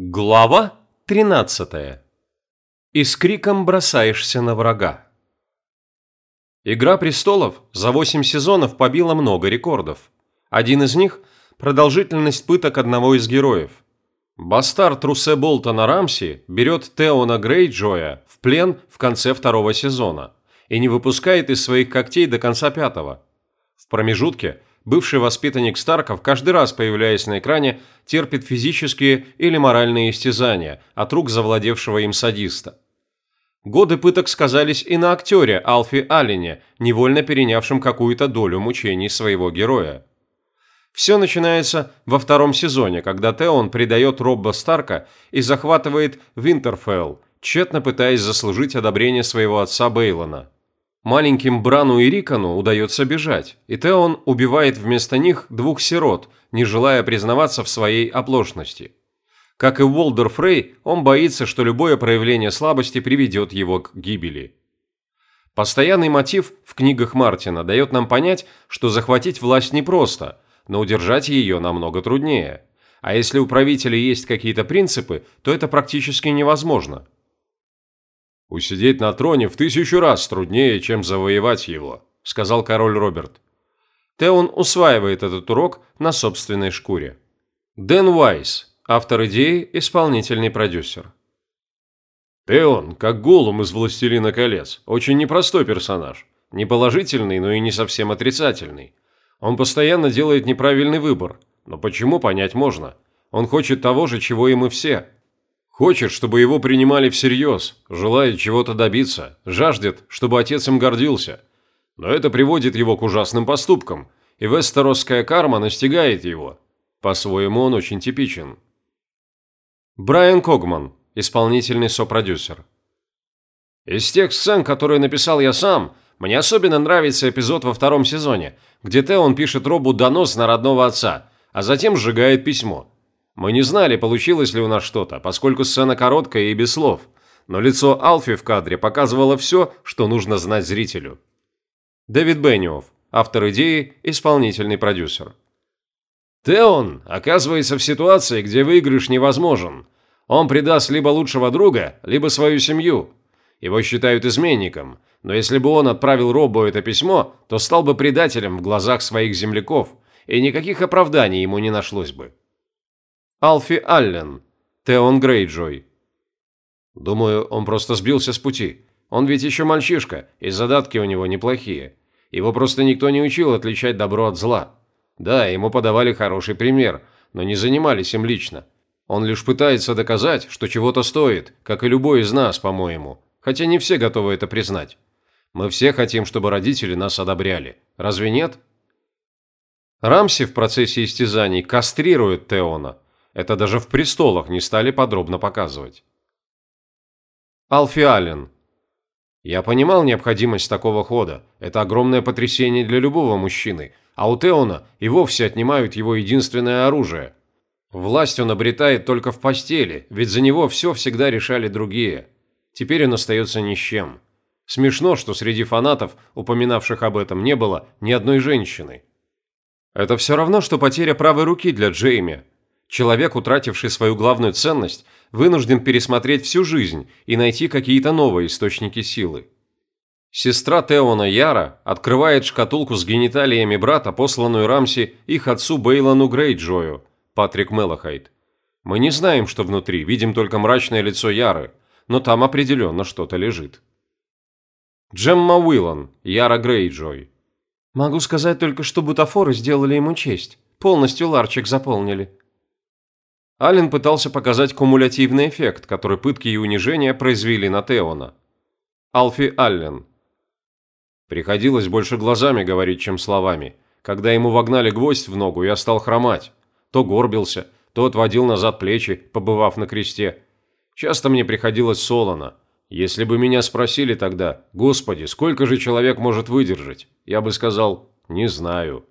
Глава 13. И с криком бросаешься на врага. Игра престолов за 8 сезонов побила много рекордов. Один из них – продолжительность пыток одного из героев. Бастард Русе Болтона Рамси берет Теона Грейджоя в плен в конце второго сезона и не выпускает из своих когтей до конца пятого. В промежутке бывший воспитанник Старков, каждый раз появляясь на экране, терпит физические или моральные истязания от рук завладевшего им садиста. Годы пыток сказались и на актере Алфи Аллене, невольно перенявшем какую-то долю мучений своего героя. Все начинается во втором сезоне, когда Теон предает Робба Старка и захватывает Винтерфелл, тщетно пытаясь заслужить одобрение своего отца Бейлона. Маленьким Брану и Рикону удается бежать, и Теон убивает вместо них двух сирот, не желая признаваться в своей оплошности. Как и Уолдер Фрей, он боится, что любое проявление слабости приведет его к гибели. Постоянный мотив в книгах Мартина дает нам понять, что захватить власть непросто, но удержать ее намного труднее. А если у правителя есть какие-то принципы, то это практически невозможно – «Усидеть на троне в тысячу раз труднее, чем завоевать его», – сказал король Роберт. Теон усваивает этот урок на собственной шкуре. Дэн Уайс, автор идеи, исполнительный продюсер. Теон, как голум из «Властелина колец», очень непростой персонаж. Не положительный, но и не совсем отрицательный. Он постоянно делает неправильный выбор, но почему понять можно. Он хочет того же, чего и мы все – Хочет, чтобы его принимали всерьез, желает чего-то добиться, жаждет, чтобы отец им гордился. Но это приводит его к ужасным поступкам, и вестеросская карма настигает его. По-своему он очень типичен. Брайан Когман, исполнительный сопродюсер. Из тех сцен, которые написал я сам, мне особенно нравится эпизод во втором сезоне, где Теон пишет Робу донос на родного отца, а затем сжигает письмо. Мы не знали, получилось ли у нас что-то, поскольку сцена короткая и без слов, но лицо Алфи в кадре показывало все, что нужно знать зрителю. Дэвид Бенниофф, автор идеи, исполнительный продюсер. Теон оказывается в ситуации, где выигрыш невозможен. Он предаст либо лучшего друга, либо свою семью. Его считают изменником, но если бы он отправил Робу это письмо, то стал бы предателем в глазах своих земляков, и никаких оправданий ему не нашлось бы. Алфи Аллен, Теон Грейджой. Думаю, он просто сбился с пути. Он ведь еще мальчишка, и задатки у него неплохие. Его просто никто не учил отличать добро от зла. Да, ему подавали хороший пример, но не занимались им лично. Он лишь пытается доказать, что чего-то стоит, как и любой из нас, по-моему. Хотя не все готовы это признать. Мы все хотим, чтобы родители нас одобряли. Разве нет? Рамси в процессе истязаний кастрирует Теона – это даже в престолах не стали подробно показывать. Алфи Аллен. Я понимал необходимость такого хода. Это огромное потрясение для любого мужчины. А у Теона и вовсе отнимают его единственное оружие. Власть он обретает только в постели, ведь за него все всегда решали другие. Теперь он остается ни с чем. Смешно, что среди фанатов, упоминавших об этом, не было ни одной женщины. Это все равно, что потеря правой руки для Джейми, Человек, утративший свою главную ценность, вынужден пересмотреть всю жизнь и найти какие-то новые источники силы. Сестра Теона Яра открывает шкатулку с гениталиями брата, посланную Рамси их отцу Бейлону Грейджою, Патрик Мелахайт. Мы не знаем, что внутри, видим только мрачное лицо Яры, но там определенно что-то лежит. Джемма Уиллан, Яра Грейджой. Могу сказать только, что бутафоры сделали ему честь. Полностью ларчик заполнили. Аллен пытался показать кумулятивный эффект, который пытки и унижения произвели на Теона. Алфи Аллен. Приходилось больше глазами говорить, чем словами. Когда ему вогнали гвоздь в ногу, я стал хромать. То горбился, то отводил назад плечи, побывав на кресте. Часто мне приходилось солоно. Если бы меня спросили тогда, «Господи, сколько же человек может выдержать?» Я бы сказал, «Не знаю».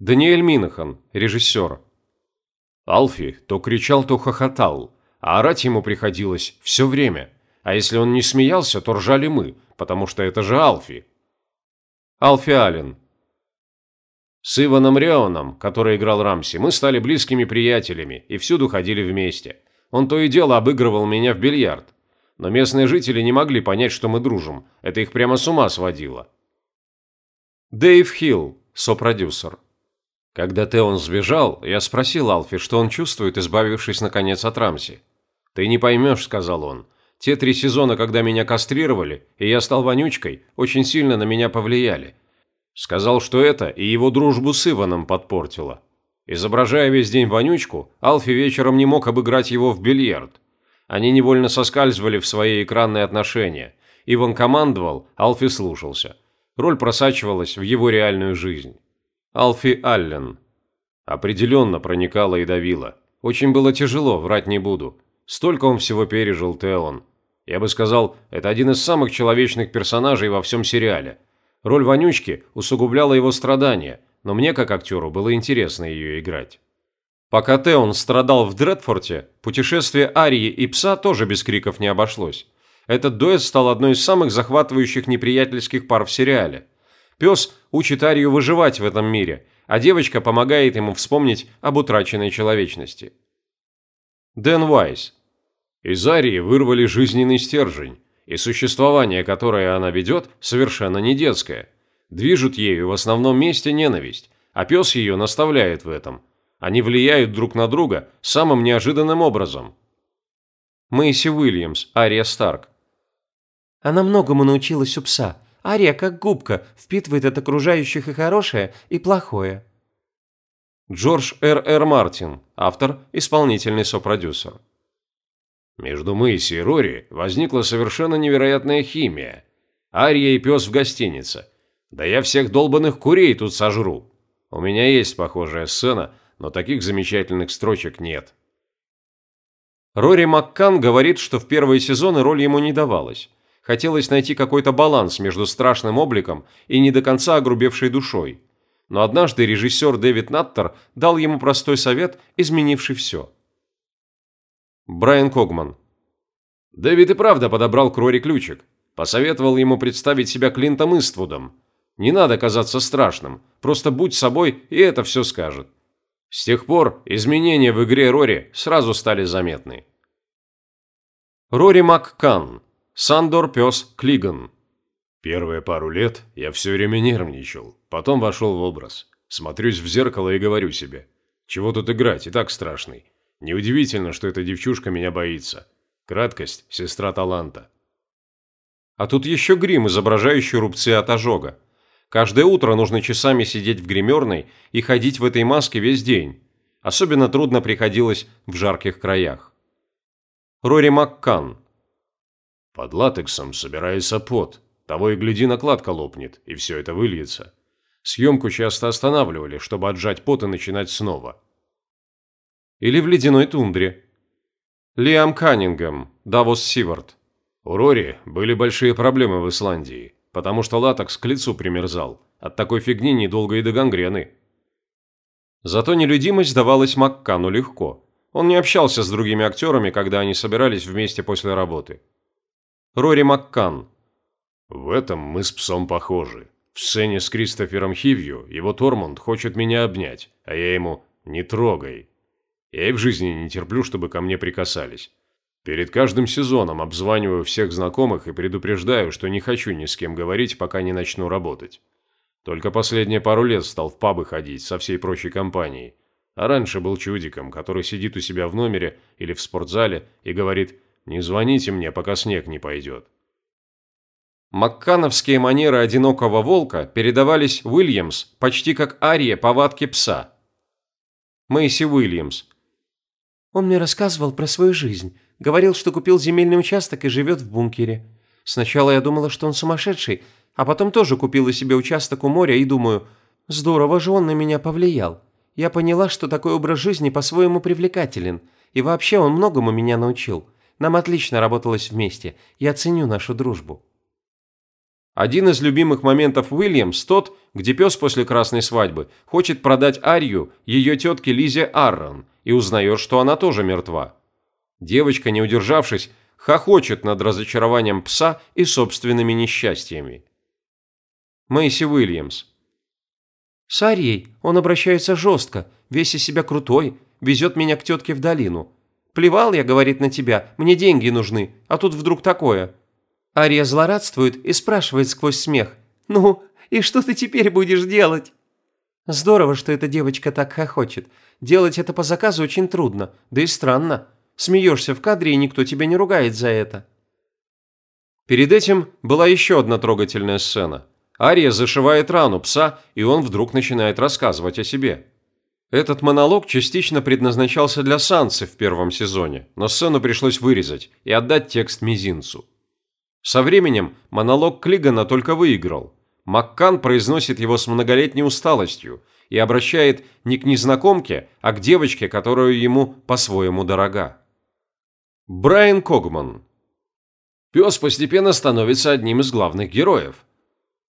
Даниэль Минахан, режиссер. Алфи то кричал, то хохотал, а орать ему приходилось все время. А если он не смеялся, то ржали мы, потому что это же Алфи. Алфи Аллен. С Иваном Реоном, который играл Рамси, мы стали близкими приятелями и всюду ходили вместе. Он то и дело обыгрывал меня в бильярд. Но местные жители не могли понять, что мы дружим. Это их прямо с ума сводило. Дэйв Хилл, сопродюсер. Когда Теон сбежал, я спросил Алфи, что он чувствует, избавившись наконец от Рамси. «Ты не поймешь», — сказал он. «Те три сезона, когда меня кастрировали, и я стал вонючкой, очень сильно на меня повлияли. Сказал, что это и его дружбу с Иваном подпортило. Изображая весь день вонючку, Алфи вечером не мог обыграть его в бильярд. Они невольно соскальзывали в свои экранные отношения. Иван командовал, Алфи слушался. Роль просачивалась в его реальную жизнь. Алфи Аллен. Определенно проникала и давила. Очень было тяжело, врать не буду. Столько он всего пережил, Теон. Я бы сказал, это один из самых человечных персонажей во всем сериале – Роль вонючки усугубляла его страдания, но мне, как актеру, было интересно ее играть. Пока Теон страдал в Дредфорте, путешествие Арии и Пса тоже без криков не обошлось. Этот дуэт стал одной из самых захватывающих неприятельских пар в сериале. Пес учит Арию выживать в этом мире, а девочка помогает ему вспомнить об утраченной человечности. Дэн Уайс. Из Арии вырвали жизненный стержень и существование, которое она ведет, совершенно не детское. Движут ею в основном месте ненависть, а пес ее наставляет в этом. Они влияют друг на друга самым неожиданным образом. Мэйси Уильямс, Ария Старк. Она многому научилась у пса. Ария, как губка, впитывает от окружающих и хорошее, и плохое. Джордж Р. Р. Мартин, автор, исполнительный сопродюсер. Между Мэйси и Рори возникла совершенно невероятная химия. Ария и пес в гостинице. Да я всех долбанных курей тут сожру. У меня есть похожая сцена, но таких замечательных строчек нет. Рори Маккан говорит, что в первые сезоны роль ему не давалась. Хотелось найти какой-то баланс между страшным обликом и не до конца огрубевшей душой. Но однажды режиссер Дэвид Наттер дал ему простой совет, изменивший все – Брайан Когман. Дэвид и правда подобрал к Рори ключик. Посоветовал ему представить себя Клинтом Иствудом. Не надо казаться страшным, просто будь собой, и это все скажет. С тех пор изменения в игре Рори сразу стали заметны. Рори Маккан. Сандор Пес Клиган. Первые пару лет я все время нервничал, потом вошел в образ. Смотрюсь в зеркало и говорю себе, чего тут играть, и так страшный. Неудивительно, что эта девчушка меня боится. Краткость – сестра таланта. А тут еще грим, изображающий рубцы от ожога. Каждое утро нужно часами сидеть в гримерной и ходить в этой маске весь день. Особенно трудно приходилось в жарких краях. Рори Маккан. Под латексом собирается пот. Того и гляди, накладка лопнет, и все это выльется. Съемку часто останавливали, чтобы отжать пот и начинать снова. Или в ледяной тундре. Лиам Каннингем, Давос Сивард. У Рори были большие проблемы в Исландии, потому что латекс к лицу примерзал. От такой фигни недолго и до гангрены. Зато нелюдимость давалась Маккану легко. Он не общался с другими актерами, когда они собирались вместе после работы. Рори Маккан. В этом мы с псом похожи. В сцене с Кристофером Хивью его Тормонд хочет меня обнять, а я ему «не трогай». Я и в жизни не терплю, чтобы ко мне прикасались. Перед каждым сезоном обзваниваю всех знакомых и предупреждаю, что не хочу ни с кем говорить, пока не начну работать. Только последние пару лет стал в пабы ходить со всей прочей компанией. А раньше был чудиком, который сидит у себя в номере или в спортзале и говорит «Не звоните мне, пока снег не пойдет». Маккановские манеры одинокого волка передавались Уильямс почти как ария повадки пса. Мэйси Уильямс, он мне рассказывал про свою жизнь. Говорил, что купил земельный участок и живет в бункере. Сначала я думала, что он сумасшедший, а потом тоже купила себе участок у моря и думаю, здорово же он на меня повлиял. Я поняла, что такой образ жизни по-своему привлекателен. И вообще он многому меня научил. Нам отлично работалось вместе. Я ценю нашу дружбу. Один из любимых моментов Уильямс тот, где пес после красной свадьбы хочет продать Арию ее тетке Лизе Аррон и узнает, что она тоже мертва. Девочка, не удержавшись, хохочет над разочарованием пса и собственными несчастьями. Мэйси Уильямс. С Арией он обращается жестко, весь из себя крутой, везет меня к тетке в долину. Плевал я, говорит, на тебя, мне деньги нужны, а тут вдруг такое. Ария злорадствует и спрашивает сквозь смех. «Ну, и что ты теперь будешь делать?» Здорово, что эта девочка так хохочет. Делать это по заказу очень трудно, да и странно. Смеешься в кадре, и никто тебя не ругает за это. Перед этим была еще одна трогательная сцена. Ария зашивает рану пса, и он вдруг начинает рассказывать о себе. Этот монолог частично предназначался для Сансы в первом сезоне, но сцену пришлось вырезать и отдать текст мизинцу. Со временем монолог Клигана только выиграл. Маккан произносит его с многолетней усталостью и обращает не к незнакомке, а к девочке, которую ему по-своему дорога. Брайан Когман Пес постепенно становится одним из главных героев.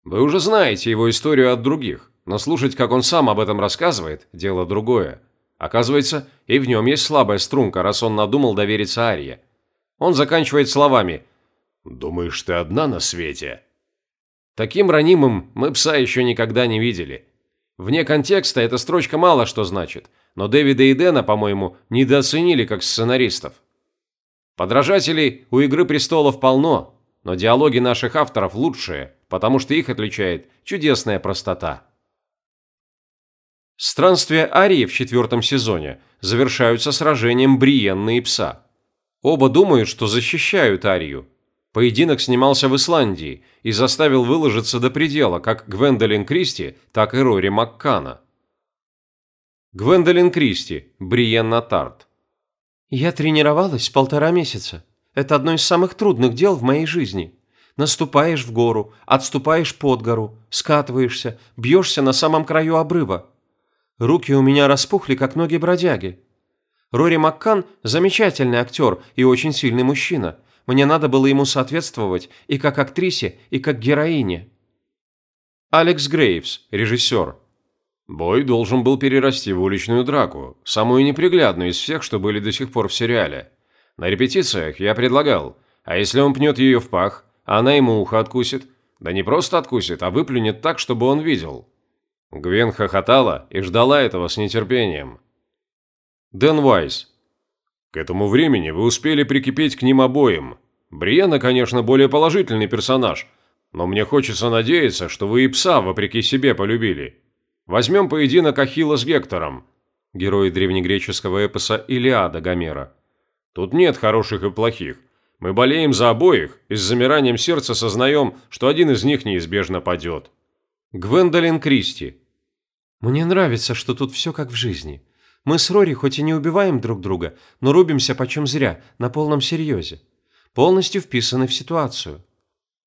Вы уже знаете его историю от других, но слушать, как он сам об этом рассказывает, дело другое. Оказывается, и в нем есть слабая струнка, раз он надумал довериться Арье. Он заканчивает словами «Думаешь, ты одна на свете?» Таким ранимым мы пса еще никогда не видели. Вне контекста эта строчка мало что значит, но Дэвида и Дэна, по-моему, недооценили как сценаристов. Подражателей у «Игры престолов» полно, но диалоги наших авторов лучшие, потому что их отличает чудесная простота. Странствия Арии в четвертом сезоне завершаются сражением Бриенны и Пса. Оба думают, что защищают Арию, Поединок снимался в Исландии и заставил выложиться до предела как Гвендолин Кристи, так и Рори Маккана. Гвендолин Кристи, Бриенна Тарт. «Я тренировалась полтора месяца. Это одно из самых трудных дел в моей жизни. Наступаешь в гору, отступаешь под гору, скатываешься, бьешься на самом краю обрыва. Руки у меня распухли, как ноги бродяги. Рори Маккан – замечательный актер и очень сильный мужчина – мне надо было ему соответствовать и как актрисе, и как героине. Алекс Грейвс, режиссер. Бой должен был перерасти в уличную драку, самую неприглядную из всех, что были до сих пор в сериале. На репетициях я предлагал, а если он пнет ее в пах, а она ему ухо откусит? Да не просто откусит, а выплюнет так, чтобы он видел. Гвен хохотала и ждала этого с нетерпением. Дэн Вайс, к этому времени вы успели прикипеть к ним обоим. Бриена, конечно, более положительный персонаж, но мне хочется надеяться, что вы и пса, вопреки себе, полюбили. Возьмем поединок Ахилла с Гектором, герои древнегреческого эпоса «Илиада» Гомера. Тут нет хороших и плохих. Мы болеем за обоих и с замиранием сердца сознаем, что один из них неизбежно падет. Гвендолин Кристи. Мне нравится, что тут все как в жизни. Мы с Рори хоть и не убиваем друг друга, но рубимся почем зря, на полном серьезе. Полностью вписаны в ситуацию.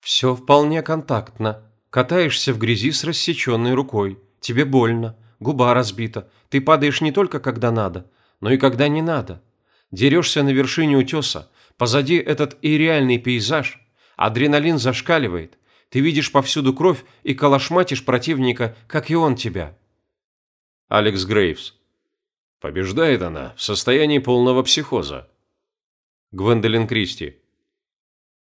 Все вполне контактно. Катаешься в грязи с рассеченной рукой. Тебе больно, губа разбита. Ты падаешь не только когда надо, но и когда не надо. Дерешься на вершине утеса. Позади этот и реальный пейзаж. Адреналин зашкаливает. Ты видишь повсюду кровь и калашматишь противника, как и он тебя. Алекс Грейвс Побеждает она в состоянии полного психоза. Гвендолин Кристи.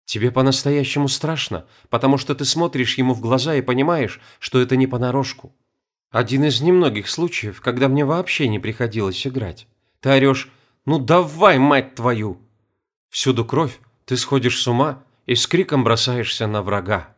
Тебе по-настоящему страшно, потому что ты смотришь ему в глаза и понимаешь, что это не понарошку. Один из немногих случаев, когда мне вообще не приходилось играть. Ты орешь «Ну давай, мать твою!» Всюду кровь, ты сходишь с ума и с криком бросаешься на врага.